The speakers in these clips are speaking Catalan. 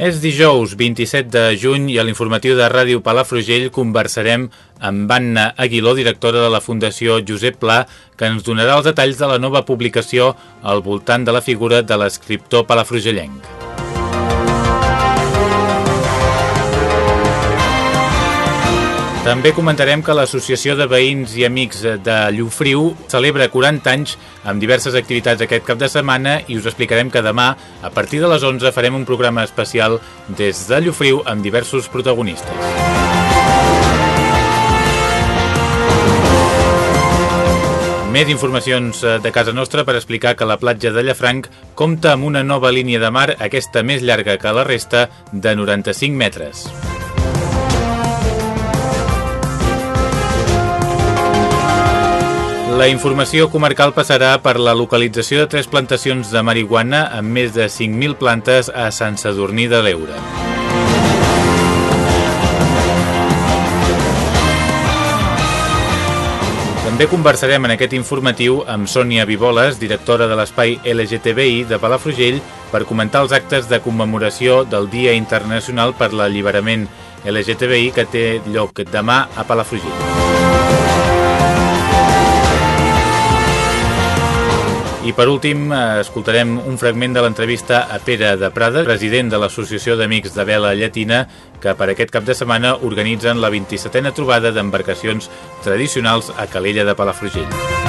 És dijous 27 de juny i a l'informatiu de Ràdio Palafrugell conversarem amb Anna Aguiló, directora de la Fundació Josep Pla, que ens donarà els detalls de la nova publicació al voltant de la figura de l'escriptor palafrugellenc. També comentarem que l'Associació de Veïns i Amics de Llufriu celebra 40 anys amb diverses activitats aquest cap de setmana i us explicarem que demà, a partir de les 11, farem un programa especial des de Llufriu amb diversos protagonistes. Més informacions eh, de casa nostra per explicar que la platja de Llafranc compta amb una nova línia de mar, aquesta més llarga que la resta, de 95 metres. La informació comarcal passarà per la localització de tres plantacions de marihuana amb més de 5.000 plantes a Sant Sadurní de l'Eure. També conversarem en aquest informatiu amb Sònia Vivoles, directora de l'espai LGTBI de Palafrugell, per comentar els actes de commemoració del Dia Internacional per l'Alliberament LGTBI que té lloc demà a Palafrugell. I per últim, eh, escoltarem un fragment de l'entrevista a Pere de Prada, president de l'Associació d'Amics de Vela Llatina, que per aquest cap de setmana organitzen la 27a trobada d'embarcacions tradicionals a Calella de Palafrugell.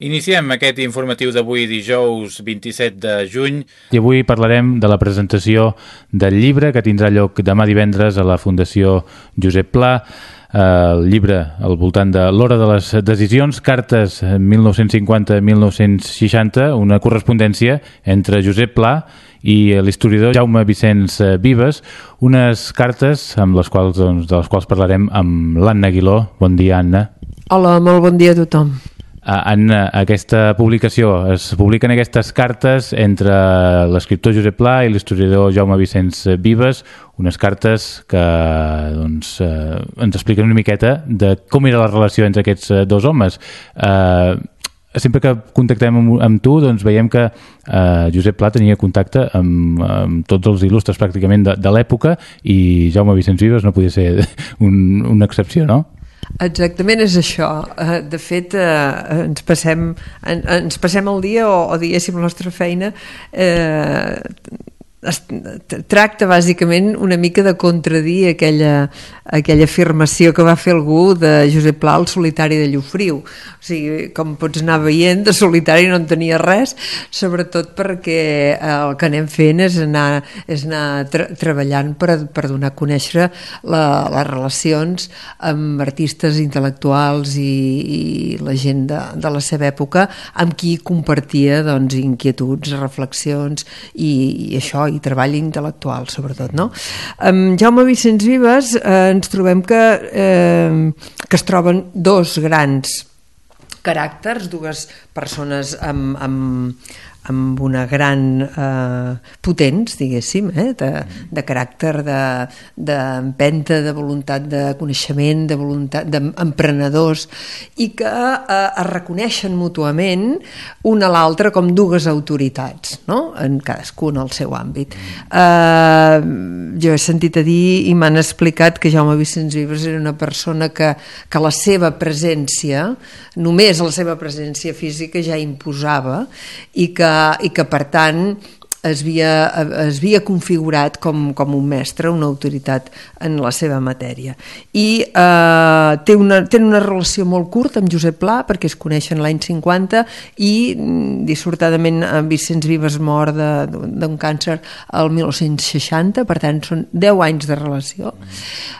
Iniciem aquest informatiu d'avui dijous 27 de juny. I avui parlarem de la presentació del llibre que tindrà lloc demà divendres a la Fundació Josep Pla. El llibre al voltant de l'hora de les decisions, cartes 1950-1960, una correspondència entre Josep Pla i l'historiador Jaume Vicenç Vives, unes cartes amb les quals, doncs, de les quals parlarem amb l'Anna Aguiló. Bon dia, Anna. Hola, molt bon dia a tothom. En aquesta publicació es publiquen aquestes cartes entre l'escriptor Josep Pla i l'historiador Jaume Vicenç Vives, unes cartes que doncs, eh, ens expliquen una miqueta de com era la relació entre aquests eh, dos homes. Eh, sempre que contactem amb, amb tu doncs veiem que eh, Josep Pla tenia contacte amb, amb tots els il·lustres pràcticament de, de l'època i Jaume Vicenç Vives no podia ser un, una excepció, no? Exactament és això. Eh, de fet, eh, ens, passem, ens passem el dia o, o diguéssim la nostra feina eh, es tracta bàsicament una mica de contradir aquella, aquella afirmació que va fer algú de Josep Pla, el solitari de Llufriu. O sigui, com pots anar veient, de solitari no en tenia res, sobretot perquè el que anem fent és anar, és anar tra treballant per, per donar a conèixer la, les relacions amb artistes intel·lectuals i, i la gent de, de la seva època amb qui compartia doncs, inquietuds, reflexions i, i això, i treball intel·lectual, sobretot. No? Amb Jaume Vicenç Vives eh, ens trobem que, eh, que es troben dos grans caràcters, dues persones amb, amb, amb una gran eh, potents, diguéssim, eh, de, de caràcter, d'empenta, de, de voluntat de coneixement, de voluntat d'emprenedors, i que eh, es reconeixen mútuament un a l'altre com dues autoritats, no? en cadascun al seu àmbit. Eh, jo he sentit a dir i m'han explicat que Jaume Vicenç Vives era una persona que, que la seva presència, només la seva presència física ja imposava i que i que per tant es havia, es havia configurat com, com un mestre, una autoritat en la seva matèria. I eh, té, una, té una relació molt curta amb Josep Pla, perquè es coneixen l'any 50, i mm, dissortadament en Vicenç Vives mor d'un càncer al 1960, per tant són 10 anys de relació.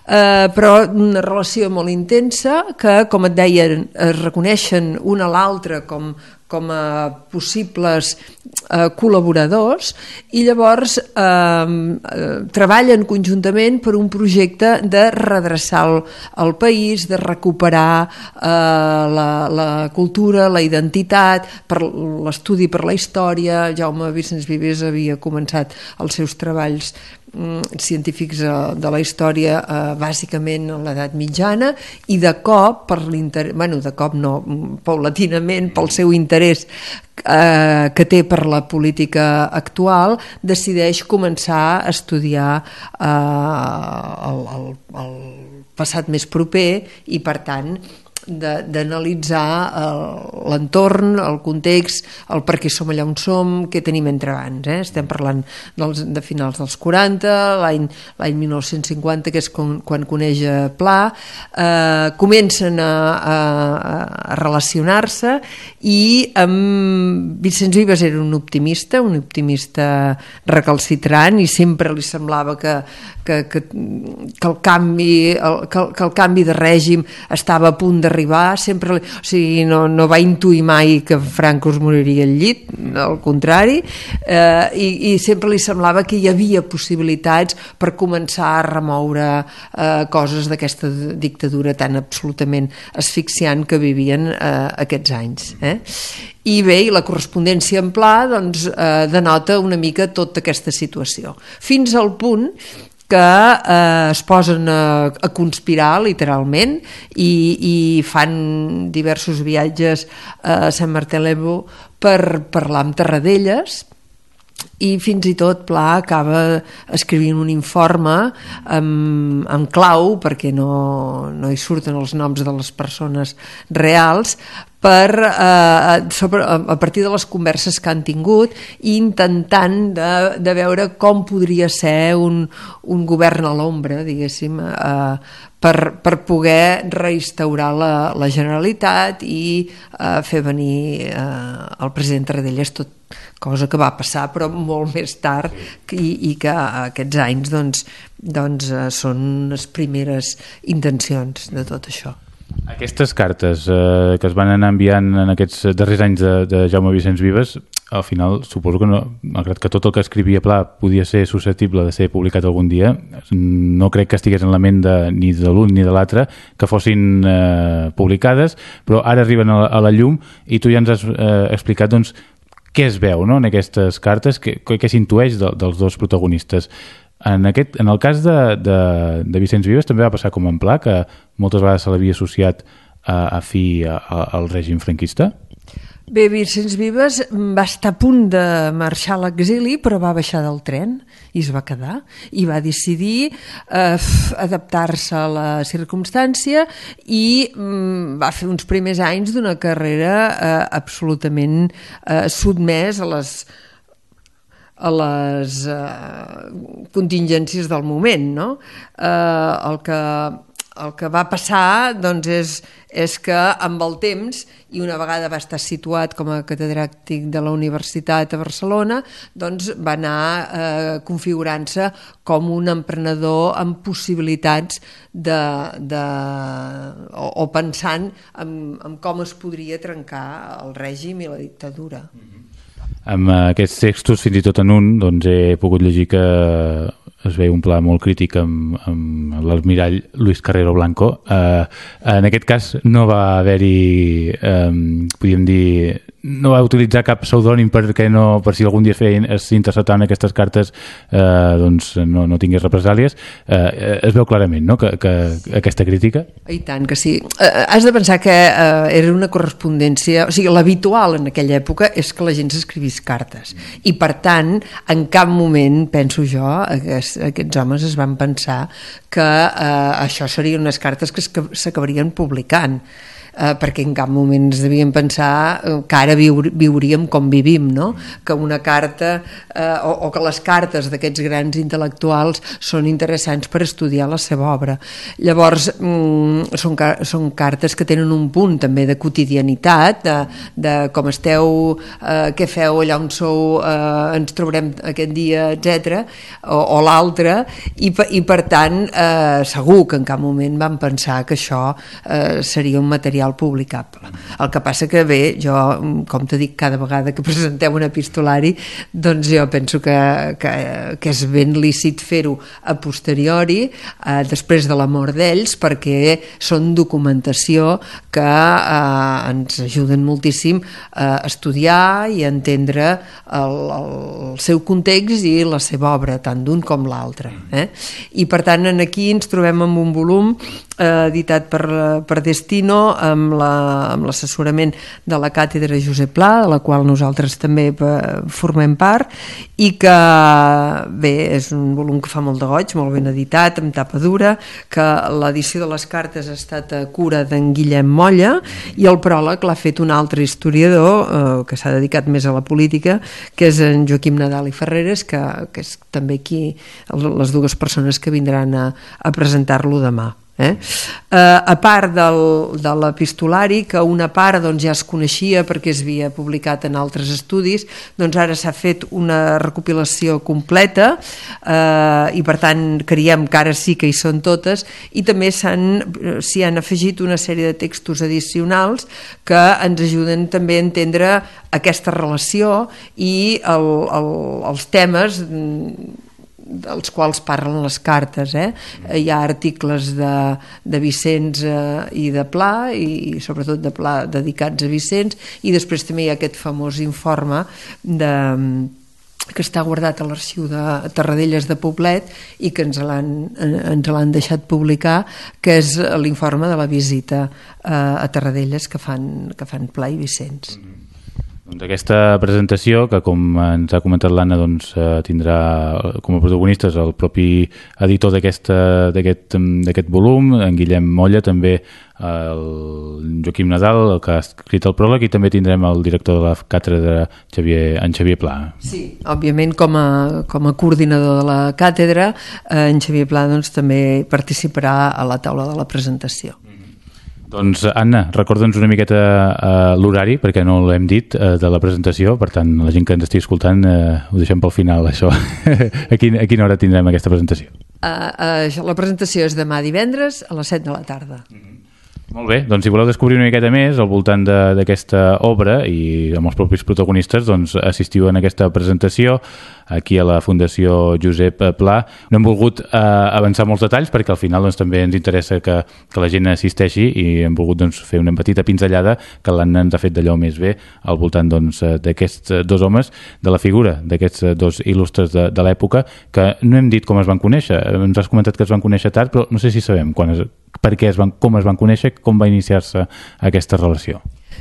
Eh, però una relació molt intensa que, com et deien, es reconeixen un a l'altre com, com a possibles eh, col·laboradors i llavors eh, eh, treballen conjuntament per un projecte de redreçar el, el país, de recuperar eh, la, la cultura, la identitat, per l'estudi per la història. Jaume Vicenç Vives havia començat els seus treballs científics eh, de la història eh, bàsicament a l'edat mitjana i de cop, per l'interès, bueno, de cop no, mm, paulatinament pel seu interès eh, que té per la política actual, decideix començar a estudiar eh, el, el, el passat més proper i per tant d'analitzar l'entorn, el context, el per què som allà on som, què tenim entre abans. Eh? Estem parlant dels, de finals dels 40, l'any 1950, que és quan, quan coneix Pla, eh, comencen a, a, a relacionar-se i amb Vicenç Vives era un optimista, un optimista recalcitrant i sempre li semblava que, que, que, que, el, canvi, el, que, el, que el canvi de règim estava a punt d'arribar, sempre, o sigui, no, no va intuir mai que Franco es moriria al llit, al contrari, eh, i, i sempre li semblava que hi havia possibilitats per començar a remoure eh, coses d'aquesta dictadura tan absolutament asfixiant que vivien eh, aquests anys. Eh? i bé, i la correspondència en pla doncs, eh, denota una mica tota aquesta situació. Fins al punt que eh, es posen a, a conspirar literalment i, i fan diversos viatges a Sant Martí l'Ebo per parlar amb Terradelles i fins i tot Pla acaba escrivint un informe amb, amb clau perquè no, no hi surten els noms de les persones reals per, eh, sobre, a partir de les converses que han tingut i intentant de, de veure com podria ser un, un govern a l'ombra, diguéssim, eh, per, per poder reinstaurar la, la Generalitat i eh, fer venir eh, el president Tarradellas tot cosa que va passar però molt més tard i, i que aquests anys doncs, doncs, eh, són les primeres intencions de tot això. Aquestes cartes eh, que es van anar enviant en aquests darrers anys de, de Jaume Vicenç Vives, al final suposo que no, malgrat que tot el que escrivia Pla podia ser susceptible de ser publicat algun dia, no crec que estigués en la ment de, ni de l'un ni de l'altre que fossin eh, publicades, però ara arriben a la, a la llum i tu ja ens has eh, explicat doncs, què es veu no? en aquestes cartes, què, què s'intueix de, dels dos protagonistes. En, aquest, en el cas de, de, de Vicenç Vives també va passar com en Pla, que moltes vegades se l'havia associat a, a fi a, a, al règim franquista? Bé, Vicenç Vives va estar a punt de marxar a l'exili, però va baixar del tren i es va quedar i va decidir eh, adaptar-se a la circumstància i mm, va fer uns primers anys d'una carrera eh, absolutament eh, sotmès a les a les eh, contingències del moment, no? Eh, el, que, el que va passar doncs, és, és que amb el temps, i una vegada va estar situat com a catedràtic de la Universitat a Barcelona, doncs va anar eh, configurant-se com un emprenedor amb possibilitats de, de, o, o pensant en, en com es podria trencar el règim i la dictadura. Mm -hmm. Amb aquests textos, fins i tot en un, doncs he pogut llegir que es veu un pla molt crític amb, amb l'almirall Luis Carrero Blanco. Eh, en aquest cas no va haver-hi, eh, podríem dir, no va utilitzar cap pseudònim perquè no, per si algun dia s'interceptaven aquestes cartes eh, doncs no, no tingués represàlies. Eh, es veu clarament no? que, que aquesta crítica? I tant que sí. Eh, has de pensar que eh, era una correspondència o sigui l'habitual en aquella època és que la gent s'escrivís cartes. I per tant en cap moment penso jo aquests, aquests homes es van pensar que eh, això serien unes cartes que s'acabarien publicant eh, perquè en cap moment es devien pensar eh, que ara viur, viuríem com vivim, no? que una carta eh, o, o que les cartes d'aquests grans intel·lectuals són interessants per estudiar la seva obra. Llavors, mm, són, són cartes que tenen un punt també de quotidianitat, de, de com esteu, eh, què feu allà on sou, eh, ens trobarem aquest dia, etc o, o l'altre, i, i per tant, eh, segur que en cap moment vam pensar que això eh, seria un material publicable. El que passa que bé, jo, com t'he dit cada vegada que presenteu un epistolari, doncs jo penso que, que, que és ben lícit fer-ho a posteriori, eh, després de la mort d'ells, perquè són documentació que eh, ens ajuden moltíssim a estudiar i a entendre el, el seu context i la seva obra, tant d'un com l'altre. Eh? I per tant, aquí ens trobem amb un volum eh, editat per, per Destino amb l'assessorament la, amb de la càtedra Josep Pla, de la qual nosaltres també eh, formem part, i que bé, és un volum que fa molt de goig, molt ben editat, amb tapa dura, que l'edició de les cartes ha estat a cura d'en Guillem Molla, i el pròleg l'ha fet un altre historiador eh, que s'ha dedicat més a la política, que és en Joaquim Nadal i Ferreres, que, que és també aquí les dues persones que vindran a, a presentar-lo demà. Eh? Eh, a part del, de l'epistolari, que una part doncs, ja es coneixia perquè es havia publicat en altres estudis, doncs ara s'ha fet una recopilació completa eh, i per tant creiem que ara sí que hi són totes i també s'hi han afegit una sèrie de textos addicionals que ens ajuden també a entendre aquesta relació i el, el, els temes dels quals parlen les cartes. Eh? Hi ha articles de, de Vicenç eh, i de Pla, i, i sobretot de Pla dedicats a Vicenç, i després també hi ha aquest famós informe de que està guardat a l'arxiu de Tarradellas de Poblet i que ens l'han deixat publicar, que és l'informe de la visita eh, a Tarradellas que fan, que fan Pla i Vicenç. Mm -hmm. Doncs aquesta presentació, que com ens ha comentat l'Anna, doncs, eh, tindrà com a protagonistes el propi editor d'aquest volum, en Guillem Molla, també el Joaquim Nadal, el que ha escrit el pròleg, i també tindrem el director de la càtedra, Xavier, en Xavier Pla. Sí, òbviament com a, com a coordinador de la càtedra, eh, en Xavier Pla doncs, també participarà a la taula de la presentació. Mm. Doncs, Anna, recorda'ns una miqueta uh, l'horari, perquè no l'hem dit, uh, de la presentació, per tant, la gent que ens estigui escoltant uh, ho deixem pel final, això. a, quin, a quina hora tindrem aquesta presentació? Uh, uh, la presentació és demà divendres a les 7 de la tarda. Mm -hmm. Molt bé, doncs si voleu descobrir una miqueta més al voltant d'aquesta obra i amb els propis protagonistes, doncs assistiu en aquesta presentació aquí a la Fundació Josep Pla. No hem volgut eh, avançar molts detalls perquè al final doncs, també ens interessa que, que la gent assisteixi i hem volgut doncs, fer una petita pinzellada que l'Anna ens ha fet d'allò més bé al voltant doncs, d'aquests doncs, dos homes, de la figura d'aquests dos il·lustres de, de l'època, que no hem dit com es van conèixer. Ens has comentat que es van conèixer tard, però no sé si sabem quan es, per què es van, com es van conèixer, com va iniciar-se aquesta relació.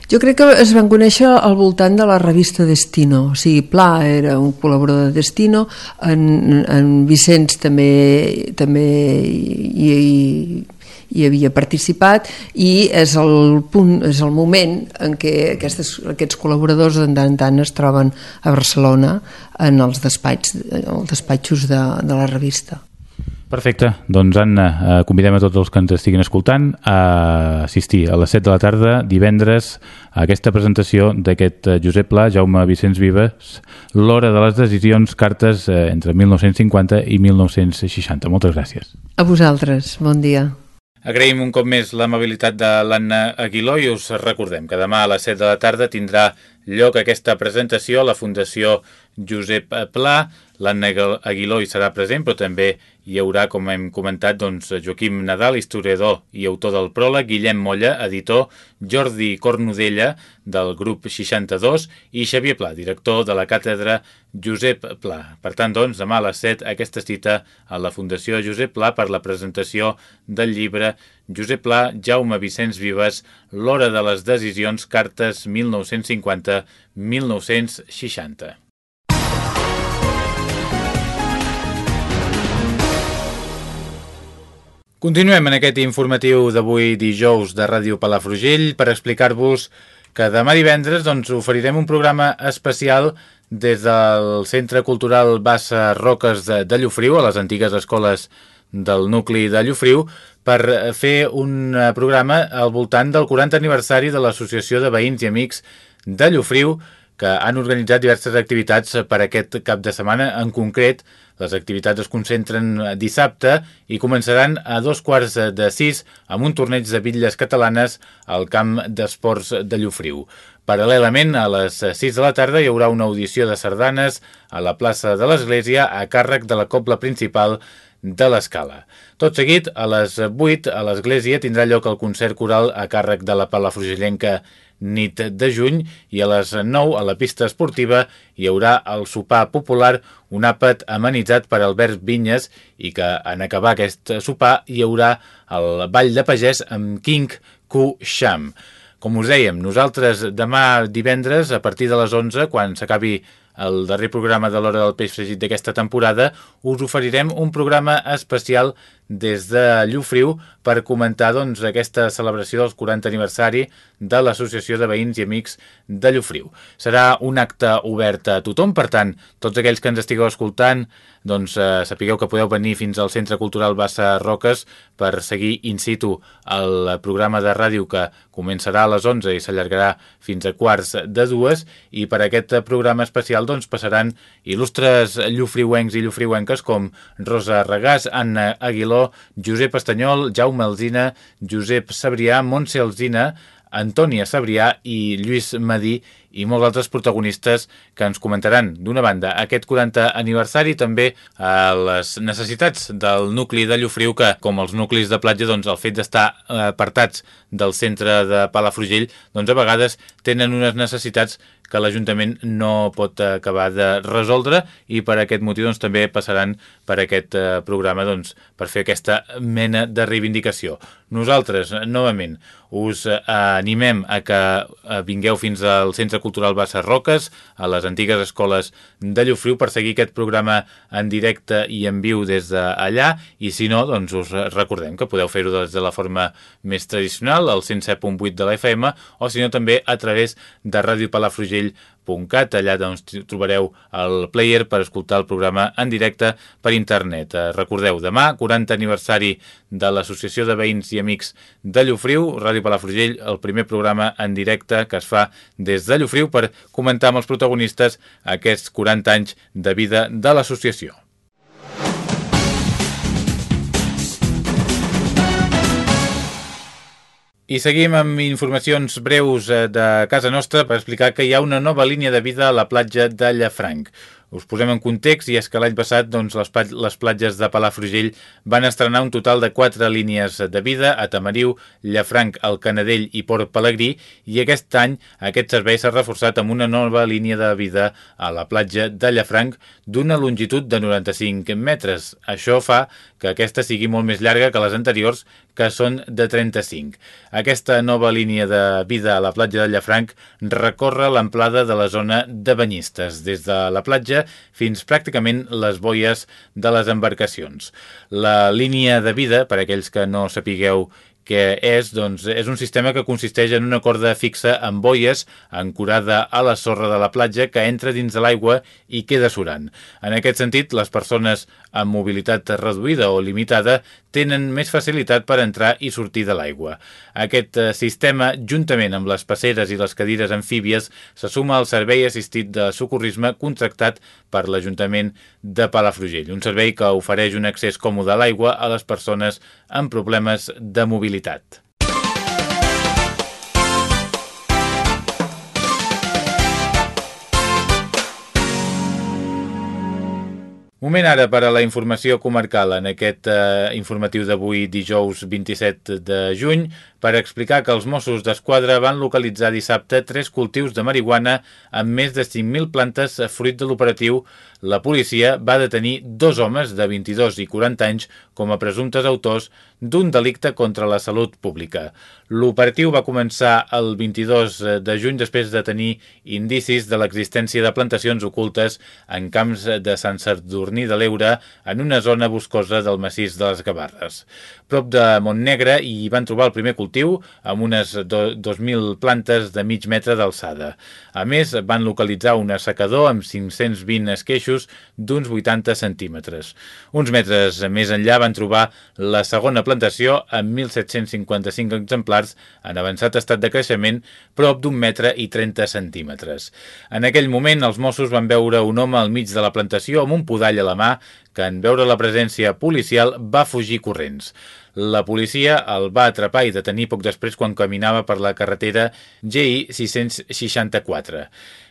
Jo crec que es van conèixer al voltant de la revista Destino, o sigui, Pla era un col·laborador de Destino, en, en Vicenç també, també hi, hi, hi havia participat i és el punt, és el moment en què aquestes, aquests col·laboradors de tant en tant es troben a Barcelona en els despatxos, els despatxos de, de la revista. Perfecte, doncs Anna, eh, convidem a tots els que ens estiguin escoltant a assistir a les 7 de la tarda divendres a aquesta presentació d'aquest eh, Josep Pla, Jaume Vicenç Vives, l'hora de les decisions, cartes eh, entre 1950 i 1960. Moltes gràcies. A vosaltres, bon dia. Agraïm un cop més l'amabilitat de l'Anna Aguiló i us recordem que demà a les 7 de la tarda tindrà lloc aquesta presentació a la Fundació Josep Pla. L'Anna Aguiló hi serà present, però també hi haurà, com hem comentat, doncs, Joaquim Nadal, historiador i autor del pròleg, Guillem Molla, editor, Jordi Cornudella, del grup 62, i Xavier Pla, director de la càtedra Josep Pla. Per tant, doncs, demà a les 7 aquesta cita a la Fundació Josep Pla per la presentació del llibre Josep Pla, Jaume Vicenç Vives, L'hora de les decisions, cartes 1950-1960. Continuem en aquest informatiu d'avui dijous de Ràdio Palafrugell per explicar-vos que demà divendres doncs, oferirem un programa especial des del Centre Cultural Bassa Roques de, de Llofriu, a les antigues escoles del nucli de Llofriu, per fer un programa al voltant del 40 aniversari de l'Associació de Veïns i Amics de Llofriu, que han organitzat diverses activitats per aquest cap de setmana. En concret, les activitats es concentren dissabte i començaran a dos quarts de sis amb un torneig de bitlles catalanes al camp d'esports de Llofriu. Paral·lelament, a les 6 de la tarda hi haurà una audició de sardanes a la plaça de l'Església a càrrec de la copla principal de l'Escala. Tot seguit, a les 8, a l'Església tindrà lloc el concert coral a càrrec de la Palafrugellenca nit de juny i a les 9 a la pista esportiva hi haurà el sopar popular, un àpat amenitzat per Albert Vinyes i que en acabar aquest sopar hi haurà el ball de pagès amb King Ku Sham. Com us dèiem, nosaltres demà divendres, a partir de les 11, quan s'acabi el darrer programa de l'Hora del Peix Fregit d'aquesta temporada, us oferirem un programa especial des de Llufriu per comentar doncs, aquesta celebració dels 40 aniversari de l'Associació de Veïns i Amics de Llufriu. Serà un acte obert a tothom, per tant, tots aquells que ens estigueu escoltant, doncs eh, sapigueu que podeu venir fins al Centre Cultural Bassa Roques per seguir in situ el programa de ràdio que començarà a les 11 i s'allargarà fins a quarts de dues i per aquest programa especial doncs, passaran il·lustres llufriuencs i llufriuenques com Rosa Regàs, Anna Aguiló, Josep Estanyol, Jaume Alzina, Josep Sabrià, Montse Alzina, Antònia Sabrià i Lluís Madí i molts altres protagonistes que ens comentaran, d'una banda, aquest 40 aniversari, també a les necessitats del nucli de Llofriu, que, com els nuclis de platja, doncs, el fet d'estar apartats del centre de Palafrugell, doncs, a vegades tenen unes necessitats que l'Ajuntament no pot acabar de resoldre i per aquest motiu doncs, també passaran per aquest eh, programa doncs, per fer aquesta mena de reivindicació. Nosaltres, novament, us eh, animem a que eh, vingueu fins al Centre Cultural Bassa Roques, a les antigues escoles de Llofriu, per seguir aquest programa en directe i en viu des d'allà, i si no, doncs us recordem que podeu fer-ho des de la forma més tradicional, al 107.8 de la FM, o si no també a través de Ràdio Palafrugell www.radiotrinitat.cat, allà doncs, trobareu el player per escoltar el programa en directe per internet. Eh, recordeu, demà, 40 aniversari de l'Associació de Veïns i Amics de Llofriu, Ràdio Palafrugell, el primer programa en directe que es fa des de Llofriu per comentar amb els protagonistes aquests 40 anys de vida de l'associació. I seguim amb informacions breus eh, de casa nostra per explicar que hi ha una nova línia de vida a la platja de Llafranc. Us posem en context i és que l'any passat doncs, les, les platges de Palafrugell van estrenar un total de quatre línies de vida a Tamariu, Llafranc, el Canadell i Port Pelegrí i aquest any aquest servei s'ha reforçat amb una nova línia de vida a la platja de Llafranc d'una longitud de 95 metres. Això fa que aquesta sigui molt més llarga que les anteriors que són de 35. Aquesta nova línia de vida a la platja de Llafranc recorre l'amplada de la zona de banyistes, des de la platja fins pràcticament les boies de les embarcacions. La línia de vida, per aquells que no sapigueu que és, doncs, és un sistema que consisteix en una corda fixa amb boies ancorada a la sorra de la platja que entra dins de l'aigua i queda surant. En aquest sentit, les persones amb mobilitat reduïda o limitada tenen més facilitat per entrar i sortir de l'aigua. Aquest eh, sistema, juntament amb les passeres i les cadires amfíbies, se suma al servei assistit de socorrisme contractat per l'Ajuntament de Palafrugell, un servei que ofereix un accés còmode a l'aigua a les persones amb problemes de mobilitat. Moment ara per a la informació comarcal. En aquest eh, informatiu d'avui dijous 27 de juny per explicar que els Mossos d'Esquadra van localitzar dissabte tres cultius de marihuana amb més de 5.000 plantes fruit de l'operatiu. La policia va detenir dos homes de 22 i 40 anys com a presumptes autors d'un delicte contra la salut pública. L'operatiu va començar el 22 de juny després de tenir indicis de l'existència de plantacions ocultes en camps de Sant Sadurní de l'Eure en una zona boscosa del massís de les Gavarres. Prop de Montnegre hi van trobar el primer cultiu cultiu amb unes 2.000 plantes de mig metre d'alçada. A més, van localitzar un assecador amb 520 esqueixos d'uns 80 centímetres. Uns metres més enllà van trobar la segona plantació amb 1.755 exemplars en avançat estat de creixement prop d'un metre i 30 centímetres. En aquell moment, els Mossos van veure un home al mig de la plantació amb un podall a la mà que en veure la presència policial va fugir corrents. La policia el va atrapar i detenir poc després quan caminava per la carretera GI 664.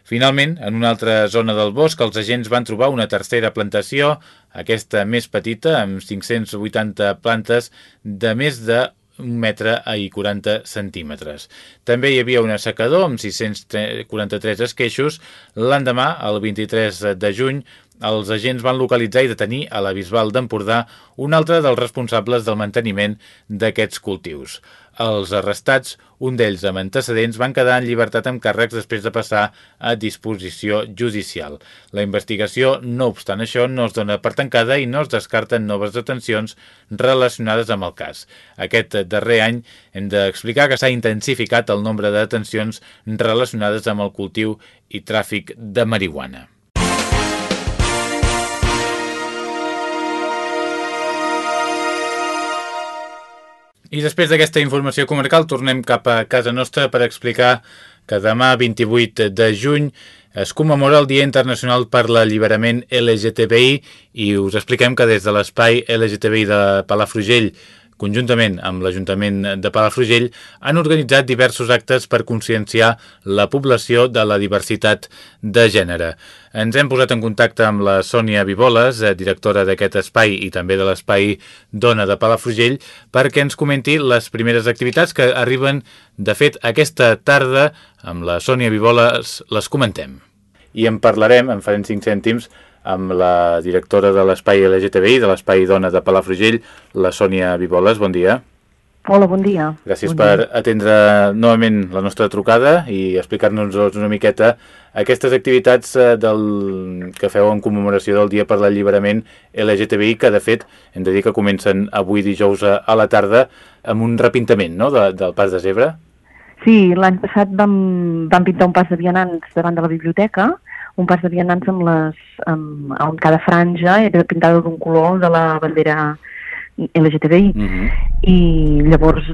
Finalment, en una altra zona del bosc, els agents van trobar una tercera plantació, aquesta més petita, amb 580 plantes de més de un metre i 40 centímetres. També hi havia un assecador amb 643 esqueixos. L'endemà, el 23 de juny, els agents van localitzar i detenir a la Bisbal d'Empordà un altre dels responsables del manteniment d'aquests cultius. Els arrestats, un d'ells amb antecedents, van quedar en llibertat amb càrrecs després de passar a disposició judicial. La investigació, no obstant això, no es dona per tancada i no es descarten noves detencions relacionades amb el cas. Aquest darrer any hem d'explicar que s'ha intensificat el nombre de detencions relacionades amb el cultiu i tràfic de marihuana. I després d'aquesta informació comarcal tornem cap a casa nostra per explicar que demà 28 de juny es commemora el Dia Internacional per l'Alliberament LGTBI i us expliquem que des de l'espai LGTBI de Palafrugell conjuntament amb l'Ajuntament de Palafrugell, han organitzat diversos actes per conscienciar la població de la diversitat de gènere. Ens hem posat en contacte amb la Sònia Viboles, eh, directora d'aquest espai i també de l'espai Dona de Palafrugell, perquè ens comenti les primeres activitats que arriben, de fet, aquesta tarda. Amb la Sònia Viboles les comentem. I en parlarem, en farem 5 cèntims, amb la directora de l'espai LGTBI, de l'espai Dona de Palafrugell, la Sònia Viboles. Bon dia. Hola, bon dia. Gràcies bon per dia. atendre novament la nostra trucada i explicar-nos una miqueta aquestes activitats eh, del, que feu en commemoració del Dia per l'Alliberament LGTBI, que de fet hem de dir que comencen avui dijous a, a la tarda amb un repintament no? de, del pas de zebra. Sí, l'any passat vam, vam pintar un pas de vianants davant de la biblioteca, un pas de vianants amb les, amb, on cada franja era pintada d'un color de la bandera LGTBI. Mm -hmm. I llavors,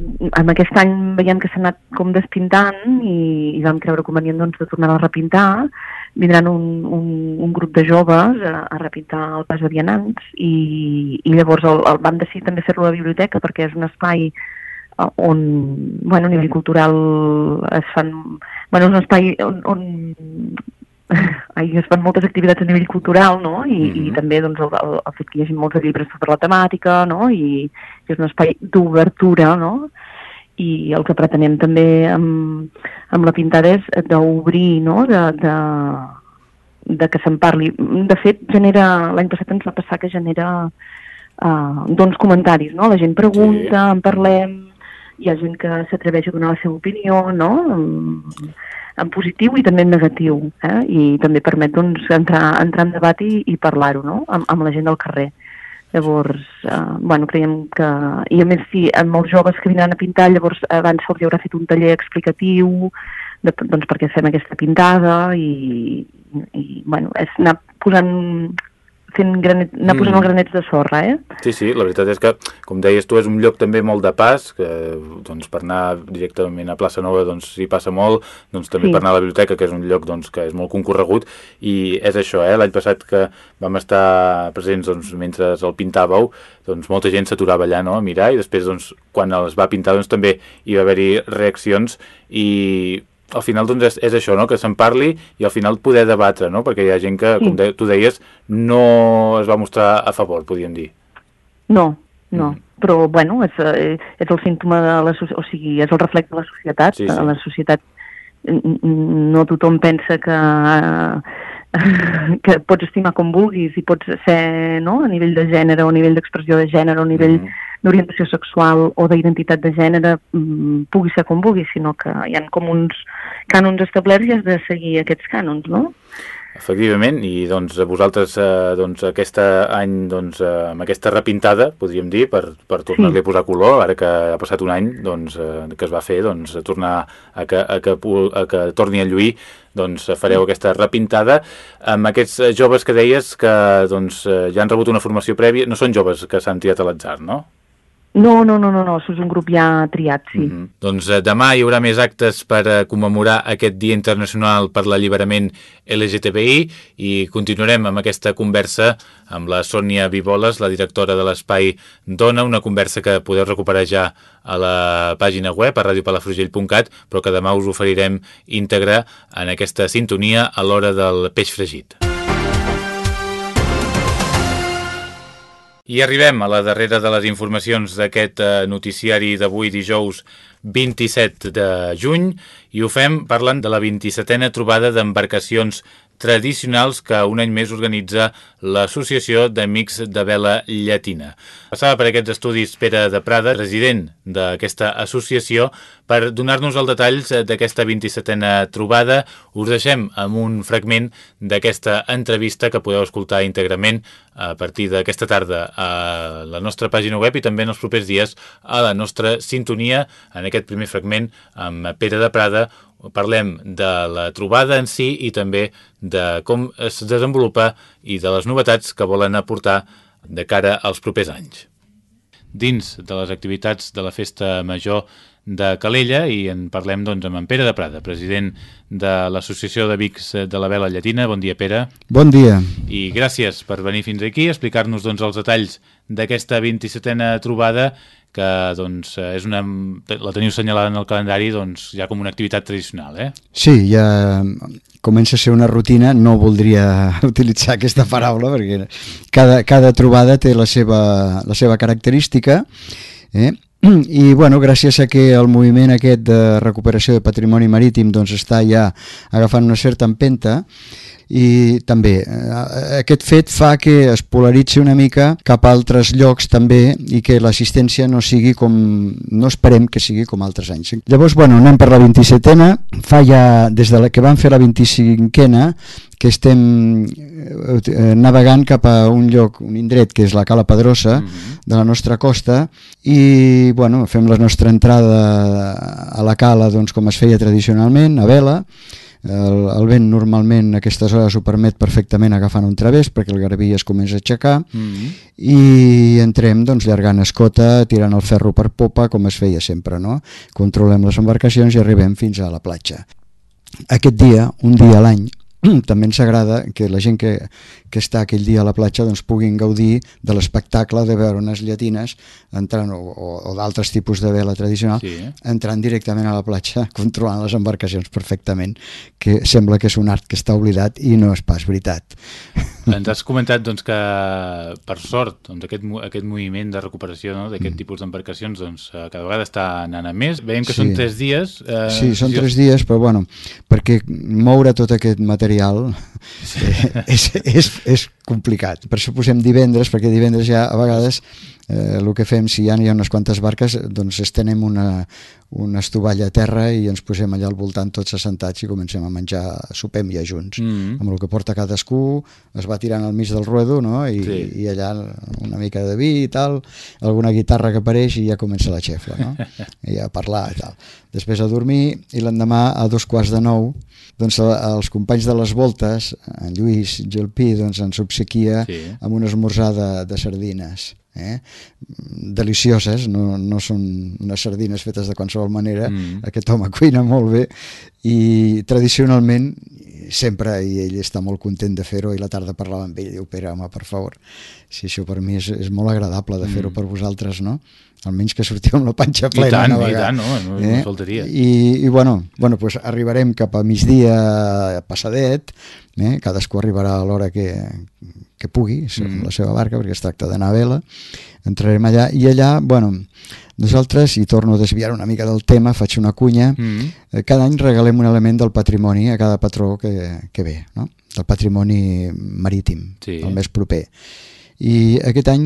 en aquest any veiem que s'ha anat com despintant i, i vam creure convenient doncs, de tornar a repintar. Vindran un, un, un grup de joves a, a repintar el pas de vianants i, i llavors el, el vam decidir també fer-lo a la biblioteca perquè és un espai eh, on, bueno, a nivell cultural es fan... Bueno, és un espai on, on Ai, es fan moltes activitats a nivell cultural, no? I, mm -hmm. i també doncs, el, el, el fet que hi hagi molts llibres sobre la temàtica, no? I, i és un espai d'obertura, no? I el que pretenem també amb, amb la pintada és d'obrir, no? De, de, de que se'n parli. De fet, genera l'any passat ens va passar que genera uh, doncs comentaris, no? La gent pregunta, sí. en parlem, hi ha gent que s'atreveix a donar la seva opinió, no? en positiu i també en negatiu, eh? i també permet doncs, entrar, entrar en debat i, i parlar-ho no? amb, amb la gent del carrer. Llavors, eh, bueno, creiem que... I a més, sí, amb els joves que vindran a pintar, llavors abans se'ls haurà fet un taller explicatiu de, doncs, perquè fem aquesta pintada i, i bueno, és anar posant fent granet, anar posant mm. els granets de sorra, eh? Sí, sí, la veritat és que, com deies tu, és un lloc també molt de pas, que doncs, per anar directament a Plaça Nova doncs s'hi passa molt, doncs també sí. per anar a la biblioteca, que és un lloc doncs, que és molt concorregut, i és això, eh? L'any passat que vam estar presents doncs, mentre el pintàveu, doncs molta gent s'aturava allà no? a mirar, i després doncs, quan els va pintar doncs, també hi va haver-hi reaccions, i al final doncs, és, és això, no? que se'n parli i al final poder debatre, no? perquè hi ha gent que, sí. com de, tu deies, no es va mostrar a favor, podríem dir. No, no, mm. però bueno, és, eh, és el símptoma de la o sigui, és el reflecte de la societat. Sí, sí. La societat no tothom pensa que que pots estimar com vulguis i pots ser no? a nivell de gènere o a nivell d'expressió de gènere o a nivell mm d'orientació sexual o d'identitat de gènere mm, pugui ser com vulgui, sinó que hi han com uns cànons establerts i has de seguir aquests cànons, no? Efectivament, i doncs vosaltres eh, doncs, aquest any doncs, eh, amb aquesta repintada, podríem dir, per, per tornar-li a posar color, ara que ha passat un any doncs, eh, que es va fer, doncs, a tornar a que, a que, a que torni a lluir, doncs fareu aquesta repintada. Amb aquests joves que deies que doncs, eh, ja han rebut una formació prèvia, no són joves que s'han triat a l'atzar, no? No, no, no, no, no, és un grup ja triat, sí. Mm -hmm. Doncs eh, demà hi haurà més actes per eh, commemorar aquest Dia Internacional per l'Alliberament LGTBI i continuarem amb aquesta conversa amb la Sònia Vivoles, la directora de l'Espai Dona, una conversa que podeu recuperar ja a la pàgina web a radiopalafrugell.cat, però que demà us oferirem íntegra en aquesta sintonia a l'hora del peix fregit. I arribem a la darrera de les informacions d'aquest eh, noticiari d'avui dijous 27 de juny i ho fem parlant de la 27a trobada d'embarcacions tradicionals que un any més organitza l'Associació d'Amics de Vela Llatina. Passava per aquests estudis Pere de Prada, president d'aquesta associació, per donar-nos els detalls d'aquesta 27a trobada. Us deixem amb un fragment d'aquesta entrevista que podeu escoltar íntegrament a partir d'aquesta tarda a la nostra pàgina web i també en els propers dies a la nostra sintonia en aquest primer fragment amb Pere de Prada, parlem de la trobada en si i també de com es desenvolupa i de les novetats que volen aportar de cara als propers anys. Dins de les activitats de la Festa Major de Calella i en parlem doncs, amb en Pere de Prada, president de l'Associació de Vics de la Vela Llatina. Bon dia, Pere. Bon dia. I gràcies per venir fins aquí, explicar-nos doncs, els detalls d'aquesta 27a trobada que doncs, és una, la teniu assenyalada en el calendari doncs, ja com una activitat tradicional, eh? Sí, ja comença a ser una rutina, no voldria utilitzar aquesta paraula perquè cada, cada trobada té la seva, la seva característica eh? i bueno, gràcies a que el moviment aquest de recuperació de patrimoni marítim doncs, està ja agafant una certa empenta i també eh, aquest fet fa que es polaritzi una mica cap a altres llocs també i que l'assistència no sigui com no esperem que sigui com altres anys. Llavors, bueno, anem per la 27ena, fa ja des de la que van fer la 25ena que estem eh, navegant cap a un lloc, un indret que és la Cala Pedrosa mm -hmm. de la nostra costa i bueno, fem la nostra entrada a la cala doncs, com es feia tradicionalment, a vela el, el vent normalment a aquestes hores ho permet perfectament agafant un través perquè el garbí es comença a aixecar mm -hmm. i entrem doncs, llargant escota, tirant el ferro per popa com es feia sempre, no? Controlem les embarcacions i arribem fins a la platja. Aquest dia, un dia a l'any, també ens agrada que la gent que, que està aquell dia a la platja doncs, puguin gaudir de l'espectacle de veure unes llatines entrant, o, o, o d'altres tipus de vela tradicional sí. entrant directament a la platja controlant les embarcacions perfectament que sembla que és un art que està oblidat i no és pas veritat ens has comentat doncs, que per sort doncs, aquest, aquest moviment de recuperació no, d'aquest mm. tipus d'embarcacions doncs, eh, cada vegada està anant a més veiem que sí. són tres dies eh, sí, són tres dies però bueno perquè moure tot aquest material sí. eh, és, és, és complicat. Per això posem divendres, perquè divendres ja a vegades eh, el que fem, si ja hi ha unes quantes barques, doncs estenem una, una estovalla a terra i ens posem allà al voltant tots assentats i comencem a menjar, sopem ja junts. Mm -hmm. Amb el que porta cadascú, es va tirant al mig del ruedo, no? I, sí. i allà una mica de vi i tal, alguna guitarra que apareix i ja comença la xefla, no? I a parlar i tal. Després a dormir i l'endemà a dos quarts de nou doncs els companys de les voltes, en Lluís Gelpí, doncs ens obsequia sí. amb una esmorzar de, de sardines. Eh? delicioses, no, no són unes sardines fetes de qualsevol manera, mm. aquest home cuina molt bé i tradicionalment sempre, i ell està molt content de fer-ho, i la tarda parlava amb ell, diu, Pere, home, per favor, si això per mi és, és molt agradable de fer-ho mm. per vosaltres, no? Almenys que sortiu amb la panxa plena. I tant, i tant, no, no, eh? no faltaria. I, i bueno, bueno pues arribarem cap a migdia passadet, eh? cadascú arribarà a l'hora que, que pugui, mm. la seva barca, perquè es tracta d'anar a vela, entrarem allà, i allà, bueno, nosaltres, i torno a desviar una mica del tema, faig una cunya, mm cada any regalem un element del patrimoni a cada patró que, que ve, no? del patrimoni marítim, sí. el més proper. I aquest any,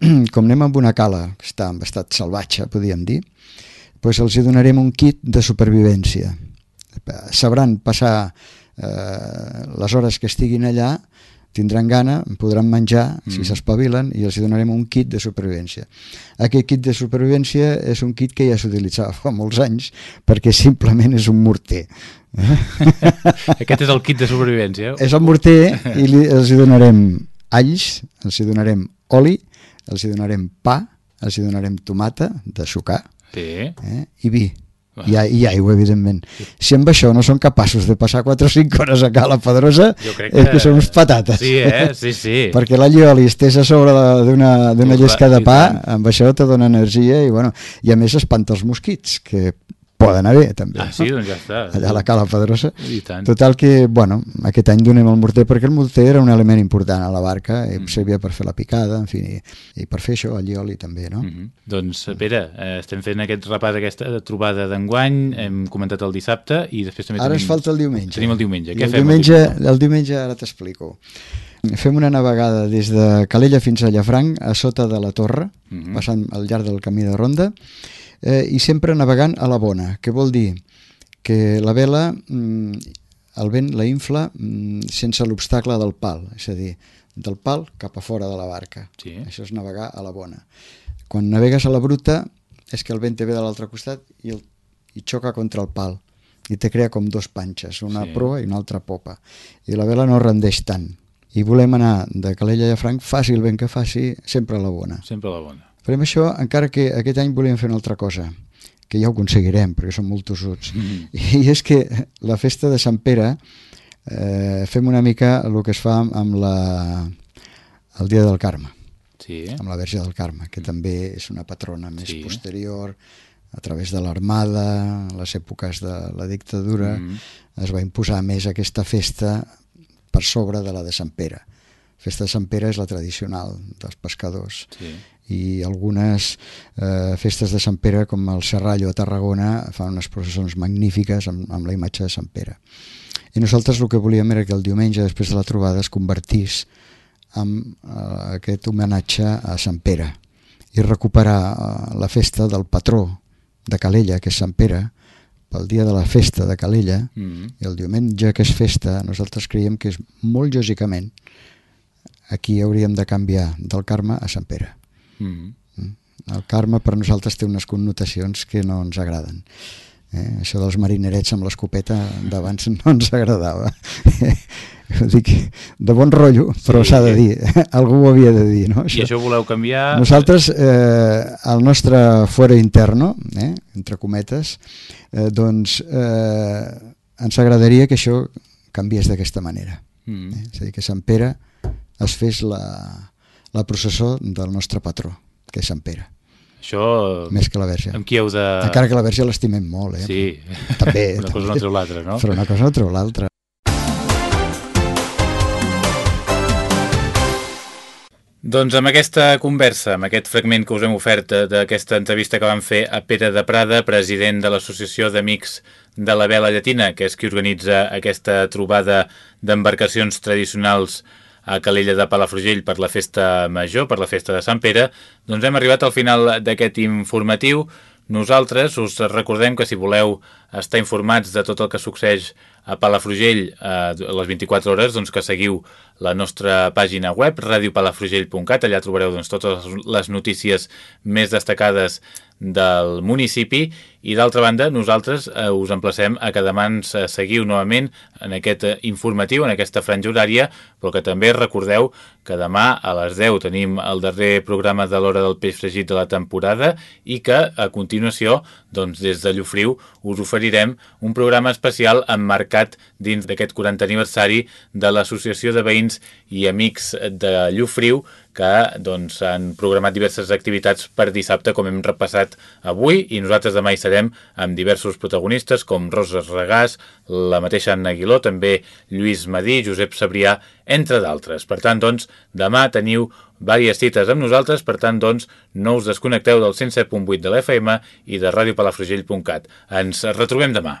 com anem amb una cala que està en estat salvatge, podríem dir, doncs els hi donarem un kit de supervivència. Sabran passar eh, les hores que estiguin allà tindran gana, podran menjar mm. si s'espavilen i els donarem un kit de supervivència. Aquest kit de supervivència és un kit que ja s'utilitzava fa molts anys perquè simplement és un morter. Eh? Aquest és el kit de supervivència. És el morter i li, els hi donarem alls, els hi donarem oli, els hi donarem pa, els hi donarem tomata de sucar sí. eh? i vi i, i aigua, evidentment. Si amb això no són capaços de passar 4 o 5 hores a Cala Pedrosa, que... és que són uns patates. Sí, eh? Sí, sí. Perquè la llioli estès a sobre d'una llesca de pa, amb això te dona energia i, bueno, i a més espanta els mosquits, que poden haver també. Ah, sí, doncs ja està. Allà a la Cala Pedrosa. I tant. Total que, bueno, aquest any donem el morter perquè el morter era un element important a la barca i mm. servia per fer la picada, en fi, i, i per fer això, el llioli també, no? Mm -hmm. Doncs, Pere, eh, estem fent aquest repàs d'aquesta trobada d'enguany, hem comentat el dissabte i després també Ara tenim... ens falta el diumenge. Tenim el diumenge. Què el fem diumenge, el diumenge? El diumenge ara t'explico. Fem una navegada des de Calella fins a Llafranc, a sota de la torre, mm -hmm. passant al llarg del camí de ronda, eh, i sempre navegant a la bona, que vol dir que la vela, mm, el vent la infla mm, sense l'obstacle del pal, és a dir, del pal cap a fora de la barca. Sí. Això és navegar a la bona. Quan navegues a la bruta és que el vent te ve de l'altre costat i, el, i xoca contra el pal i te crea com dos panxes, una sí. proa i una altra popa. I la vela no rendeix tant. I volem anar de Calella a Franc, faci el vent que faci, sempre a la bona. Sempre a la bona. Farem això, encara que aquest any volíem fer una altra cosa que ja ho aconseguirem, perquè som molt tossuts. Mm -hmm. I és que la festa de Sant Pere eh, fem una mica el que es fa amb la, el dia del Carme, sí. amb la Verge del Carme, que mm. també és una patrona més sí. posterior, a través de l'armada, en les èpoques de la dictadura, mm -hmm. es va imposar més aquesta festa per sobre de la de Sant Pere. La festa de Sant Pere és la tradicional dels pescadors. Sí i algunes eh, festes de Sant Pere com el Serrallo a Tarragona fan unes processons magnífiques amb, amb la imatge de Sant Pere i nosaltres el que volíem era que el diumenge després de la trobada es convertís en eh, aquest homenatge a Sant Pere i recuperar eh, la festa del patró de Calella, que és Sant Pere, pel dia de la festa de Calella, mm -hmm. i el diumenge que és festa, nosaltres creiem que és molt lògicament aquí hauríem de canviar del Carme a Sant Pere. Mm. mm. El Carme per nosaltres té unes connotacions que no ens agraden. Eh? Això dels marinerets amb l'escopeta d'abans no ens agradava. Ho dic de bon rotllo, però s'ha sí, de dir. Algú ho havia de dir, no? Això. I això voleu canviar? Nosaltres, eh, el nostre fuero interno, eh, entre cometes, eh, doncs eh, ens agradaria que això canviés d'aquesta manera. Mm. Eh? És a dir, que Sant Pere es fes la, la processó del nostre patró, que és Sant Pere. Això... Més que la Verge. Amb qui heu de... Encara que la Verge l'estimem molt, eh? Sí. També. una cosa no treu l'altra, no? Però una cosa no treu l'altra. Doncs amb aquesta conversa, amb aquest fragment que us hem ofert d'aquesta entrevista que vam fer a Pere de Prada, president de l'Associació d'Amics de la Vela Llatina, que és qui organitza aquesta trobada d'embarcacions tradicionals a Calella de Palafrugell per la festa major, per la festa de Sant Pere, doncs hem arribat al final d'aquest informatiu. Nosaltres us recordem que si voleu estar informats de tot el que succeeix a Palafrugell eh, a les 24 hores, doncs que seguiu la nostra pàgina web, radiopalafrugell.cat, allà trobareu doncs, totes les notícies més destacades del municipi. I d'altra banda nosaltres eh, us emplacem a que demà ens eh, seguiu novament en aquest eh, informatiu, en aquesta franja horària però que també recordeu que demà a les 10 tenim el darrer programa de l'hora del peix fregit de la temporada i que a continuació doncs des de Llofriu us oferirem un programa especial emmarcat dins d'aquest 40 aniversari de l'Associació de Veïns i Amics de Llofriu que doncs, han programat diverses activitats per dissabte, com hem repassat avui, i nosaltres demà hi serem amb diversos protagonistes, com Roses Regàs, la mateixa Anna Aguiló, també Lluís Madí, Josep Sabrià, entre d'altres. Per tant, doncs, demà teniu diverses cites amb nosaltres, per tant, doncs, no us desconnecteu del 107.8 de l'FM i de radiopalafrugell.cat. Ens retrobem demà.